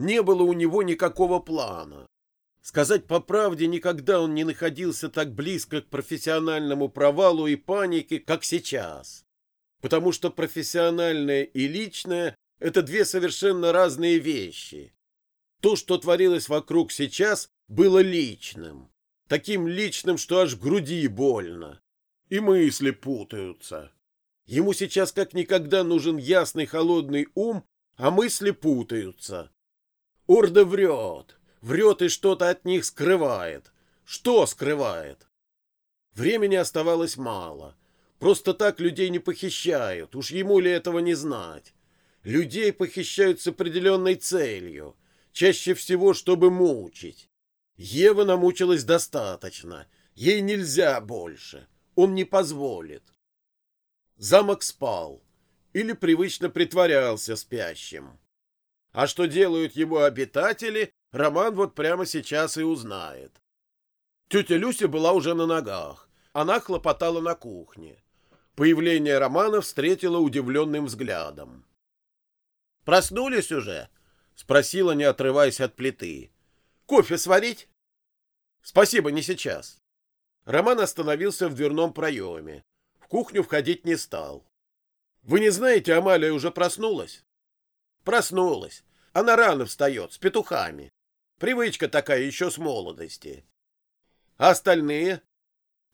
Не было у него никакого плана. Сказать по правде, никогда он не находился так близко к профессиональному провалу и панике, как сейчас. Потому что профессиональное и личное – это две совершенно разные вещи. То, что творилось вокруг сейчас, было личным. Таким личным, что аж груди больно. И мысли путаются. Ему сейчас как никогда нужен ясный холодный ум, а мысли путаются. Орда врет врет и что-то от них скрывает. Что скрывает? Времени оставалось мало. Просто так людей не похищают, уж ему ли этого не знать. Людей похищают с определенной целью, чаще всего, чтобы мучить. Ева намучилась достаточно, ей нельзя больше, он не позволит. Замок спал или привычно притворялся спящим. А что делают его обитатели, Роман вот прямо сейчас и узнает. Тетя Люся была уже на ногах. Она хлопотала на кухне. Появление Романа встретила удивленным взглядом. «Проснулись уже?» — спросила, не отрываясь от плиты. «Кофе сварить?» «Спасибо, не сейчас». Роман остановился в дверном проеме. В кухню входить не стал. «Вы не знаете, Амалия уже проснулась?» «Проснулась. Она рано встает, с петухами. Привычка такая еще с молодости. А остальные?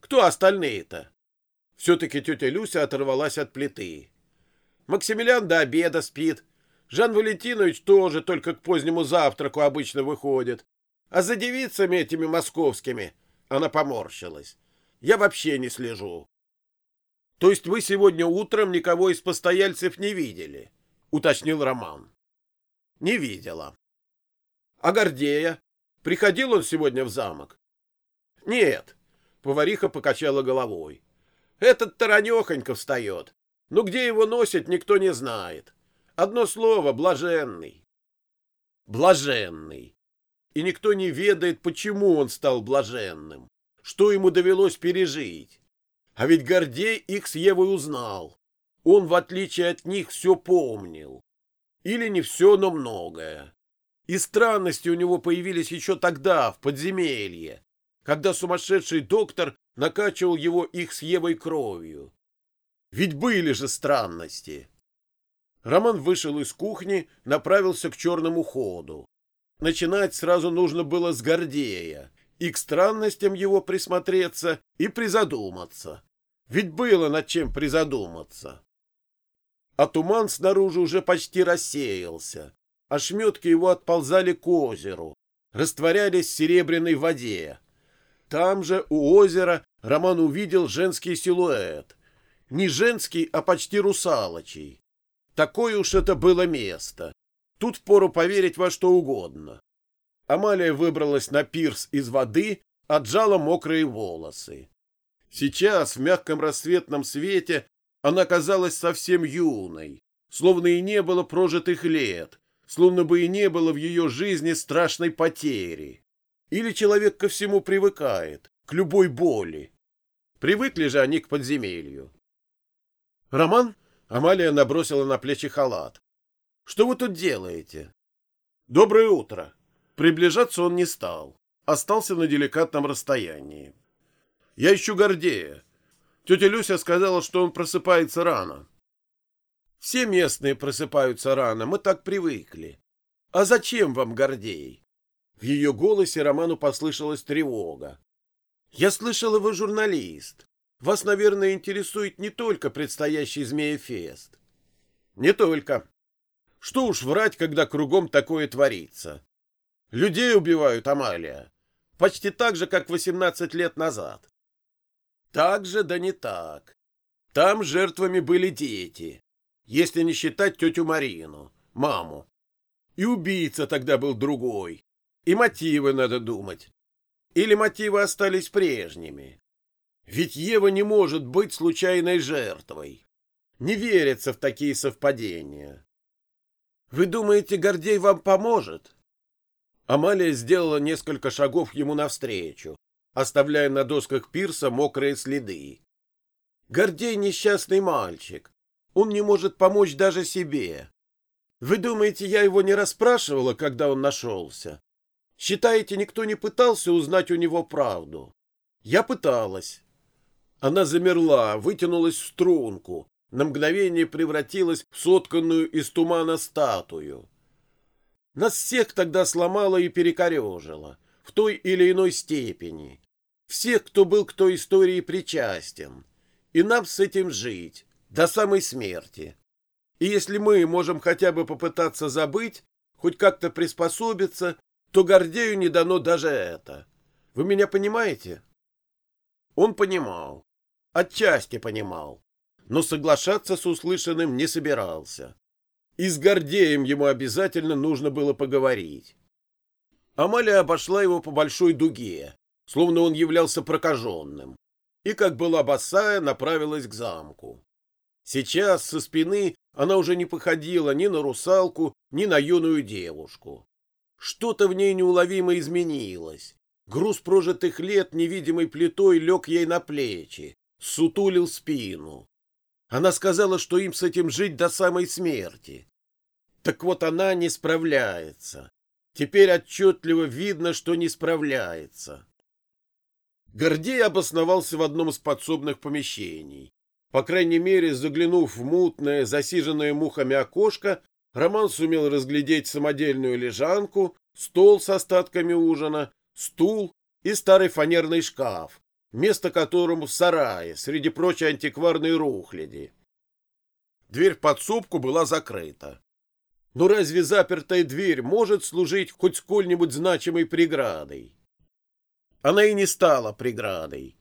Кто остальные-то? Все-таки тетя Люся оторвалась от плиты. Максимилиан до обеда спит. Жан Валентинович тоже только к позднему завтраку обычно выходит. А за девицами этими московскими она поморщилась. Я вообще не слежу. То есть вы сегодня утром никого из постояльцев не видели? Уточнил Роман. Не видела. А Гордея? Приходил он сегодня в замок? Нет. Повариха покачала головой. Этот таранехонько встает. Но где его носит, никто не знает. Одно слово — блаженный. Блаженный. И никто не ведает, почему он стал блаженным, что ему довелось пережить. А ведь Гордей их с Евой узнал. Он, в отличие от них, все помнил. Или не все, но многое. И странности у него появились еще тогда, в подземелье, когда сумасшедший доктор накачивал его их с Евой кровью. Ведь были же странности. Роман вышел из кухни, направился к черному ходу. Начинать сразу нужно было с Гордея, и к странностям его присмотреться, и призадуматься. Ведь было над чем призадуматься. А туман снаружи уже почти рассеялся, Ошметки его отползали к озеру, растворялись в серебряной воде. Там же, у озера, Роман увидел женский силуэт. Не женский, а почти русалочий. Такое уж это было место. Тут пору поверить во что угодно. Амалия выбралась на пирс из воды, отжала мокрые волосы. Сейчас, в мягком рассветном свете, она казалась совсем юной, словно и не было прожитых лет, словно бы и не было в ее жизни страшной потери. Или человек ко всему привыкает, к любой боли. Привыкли же они к подземелью. «Роман?» — Амалия набросила на плечи халат. «Что вы тут делаете?» «Доброе утро!» Приближаться он не стал. Остался на деликатном расстоянии. «Я ищу Гордея. Тетя Люся сказала, что он просыпается рано. Все местные просыпаются рано, мы так привыкли. А зачем вам Гордей? В ее голосе Роману послышалась тревога. Я слышала, вы журналист. Вас, наверное, интересует не только предстоящий Змеефест. Не только. Что уж врать, когда кругом такое творится. Людей убивают, Амалия. Почти так же, как 18 лет назад. Так же, да не так. Там жертвами были дети если не считать тетю Марину, маму. И убийца тогда был другой. И мотивы надо думать. Или мотивы остались прежними. Ведь Ева не может быть случайной жертвой. Не верится в такие совпадения. Вы думаете, Гордей вам поможет? Амалия сделала несколько шагов ему навстречу, оставляя на досках пирса мокрые следы. Гордей несчастный мальчик, он не может помочь даже себе. Вы думаете, я его не расспрашивала, когда он нашелся? Считаете, никто не пытался узнать у него правду? Я пыталась. Она замерла, вытянулась в струнку, на мгновение превратилась в сотканную из тумана статую. Нас всех тогда сломала и перекорежило, в той или иной степени. Всех, кто был к той истории причастен. И нам с этим жить, до самой смерти. И если мы можем хотя бы попытаться забыть, хоть как-то приспособиться, то Гордею не дано даже это. Вы меня понимаете? Он понимал. Отчасти понимал. Но соглашаться с услышанным не собирался. И с Гордеем ему обязательно нужно было поговорить. Амалия обошла его по большой дуге, словно он являлся прокаженным, и, как была босая, направилась к замку. Сейчас со спины она уже не походила ни на русалку, ни на юную девушку. Что-то в ней неуловимо изменилось. Груз прожитых лет невидимой плитой лег ей на плечи, сутулил спину. Она сказала, что им с этим жить до самой смерти. Так вот она не справляется. Теперь отчетливо видно, что не справляется. Гордей обосновался в одном из подсобных помещений. По крайней мере, заглянув в мутное, засиженное мухами окошко, Роман сумел разглядеть самодельную лежанку, стол с остатками ужина, стул и старый фанерный шкаф, место которому в сарае, среди прочей антикварной рухляди. Дверь в подсобку была закрыта. Но разве запертая дверь может служить хоть сколь-нибудь значимой преградой? Она и не стала преградой.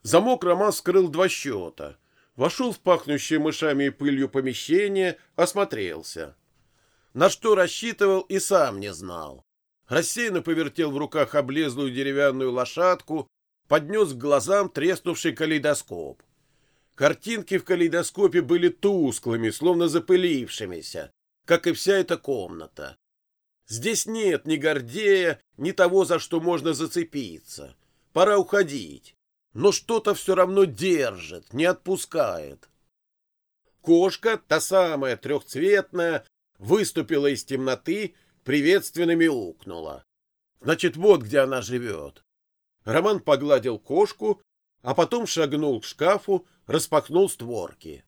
Замок Роман скрыл два счета — вошел в пахнущее мышами и пылью помещение, осмотрелся. На что рассчитывал и сам не знал. Рассеянно повертел в руках облезлую деревянную лошадку, поднес к глазам треснувший калейдоскоп. Картинки в калейдоскопе были тусклыми, словно запылившимися, как и вся эта комната. Здесь нет ни Гордея, ни того, за что можно зацепиться. Пора уходить но что-то все равно держит, не отпускает. Кошка, та самая трехцветная, выступила из темноты, приветственно мяукнула. Значит, вот где она живет. Роман погладил кошку, а потом шагнул к шкафу, распахнул створки.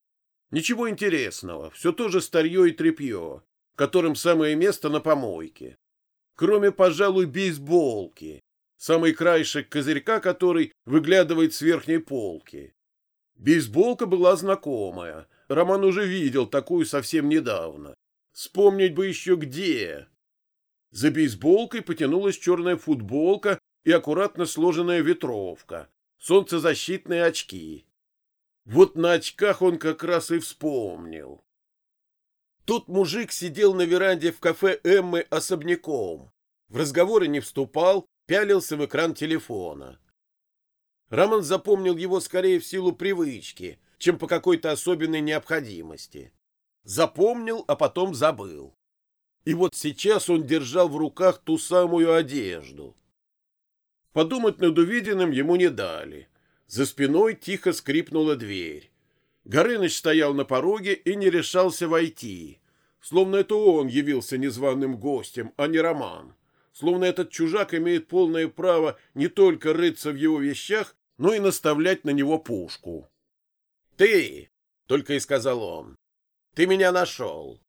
Ничего интересного, все то же старье и тряпье, которым самое место на помойке. Кроме, пожалуй, бейсболки, самый краешек козырька который выглядывает с верхней полки. Бейсболка была знакомая. Роман уже видел такую совсем недавно. Вспомнить бы еще где. За бейсболкой потянулась черная футболка и аккуратно сложенная ветровка, солнцезащитные очки. Вот на очках он как раз и вспомнил. Тут мужик сидел на веранде в кафе Эммы особняком. В разговоры не вступал, пялился в экран телефона. Роман запомнил его скорее в силу привычки, чем по какой-то особенной необходимости. Запомнил, а потом забыл. И вот сейчас он держал в руках ту самую одежду. Подумать над увиденным ему не дали. За спиной тихо скрипнула дверь. Горыныч стоял на пороге и не решался войти, словно это он явился незваным гостем, а не Роман словно этот чужак имеет полное право не только рыться в его вещах, но и наставлять на него пушку. «Ты!» — только и сказал он. «Ты меня нашел.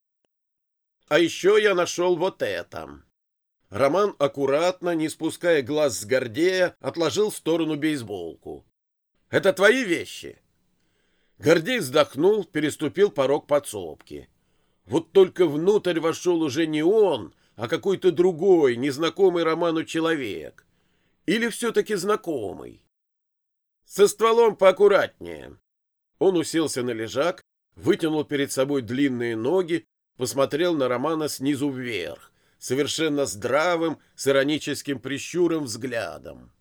А еще я нашел вот это». Роман аккуратно, не спуская глаз с Гордея, отложил в сторону бейсболку. «Это твои вещи?» Гордей вздохнул, переступил порог подсобки. Вот только внутрь вошел уже не он, а какой-то другой, незнакомый Роману человек. Или все-таки знакомый. Со стволом поаккуратнее. Он уселся на лежак, вытянул перед собой длинные ноги, посмотрел на Романа снизу вверх, совершенно здравым, с ироническим прищуром взглядом.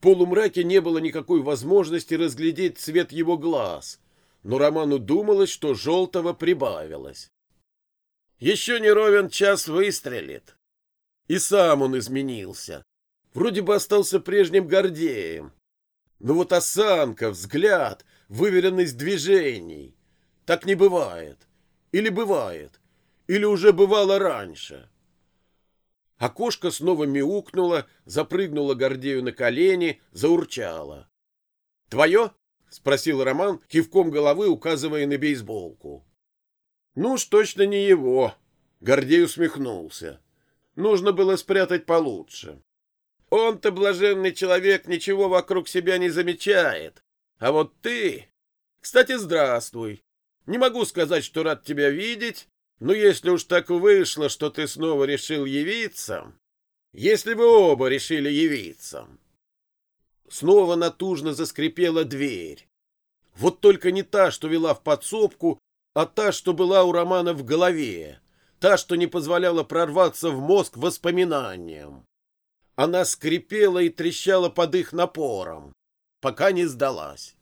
Полумраке не было никакой возможности разглядеть цвет его глаз, но Роману думалось, что желтого прибавилось. Еще не ровен час выстрелит. И сам он изменился. Вроде бы остался прежним Гордеем. Но вот осанка, взгляд, выверенность движений. Так не бывает. Или бывает. Или уже бывало раньше? Окошко снова мяукнуло, запрыгнуло Гордею на колени, заурчало. «Твое?» — спросил Роман, кивком головы указывая на бейсболку. «Ну уж точно не его», — Гордей усмехнулся. «Нужно было спрятать получше. Он-то, блаженный человек, ничего вокруг себя не замечает. А вот ты... Кстати, здравствуй. Не могу сказать, что рад тебя видеть, но если уж так вышло, что ты снова решил явиться... Если вы оба решили явиться, Снова натужно заскрипела дверь. Вот только не та, что вела в подсобку, а та, что была у Романа в голове, та, что не позволяла прорваться в мозг воспоминаниям. Она скрипела и трещала под их напором, пока не сдалась.